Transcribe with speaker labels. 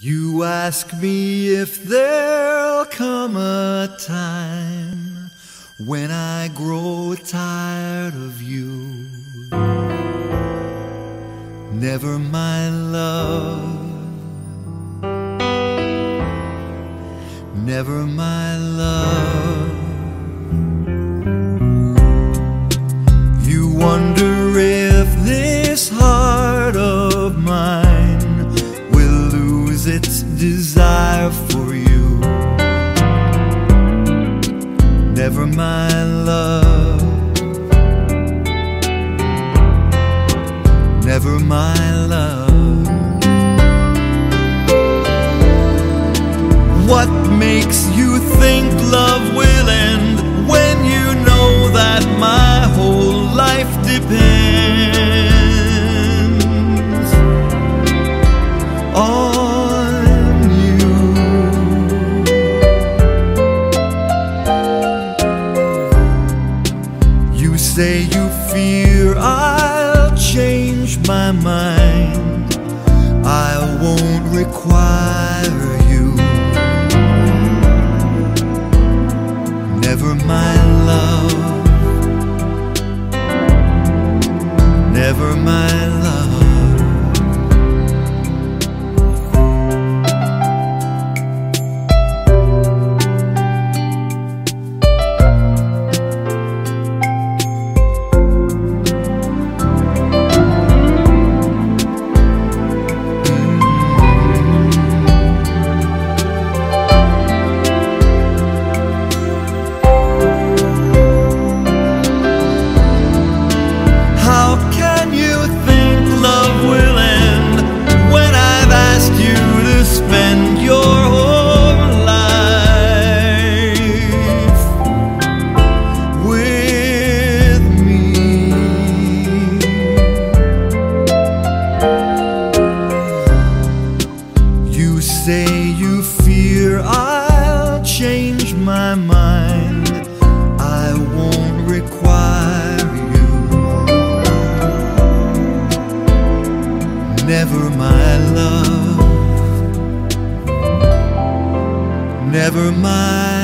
Speaker 1: You ask me if there'll come a time when I grow tired of you. Never my love. Never my love. My love. Never my love. What makes you think love will end when you know that my whole life depends fear I'll change my mind. I won't require you. Never my love. Never my I'll change my mind. I won't require you. Never my love. Never my.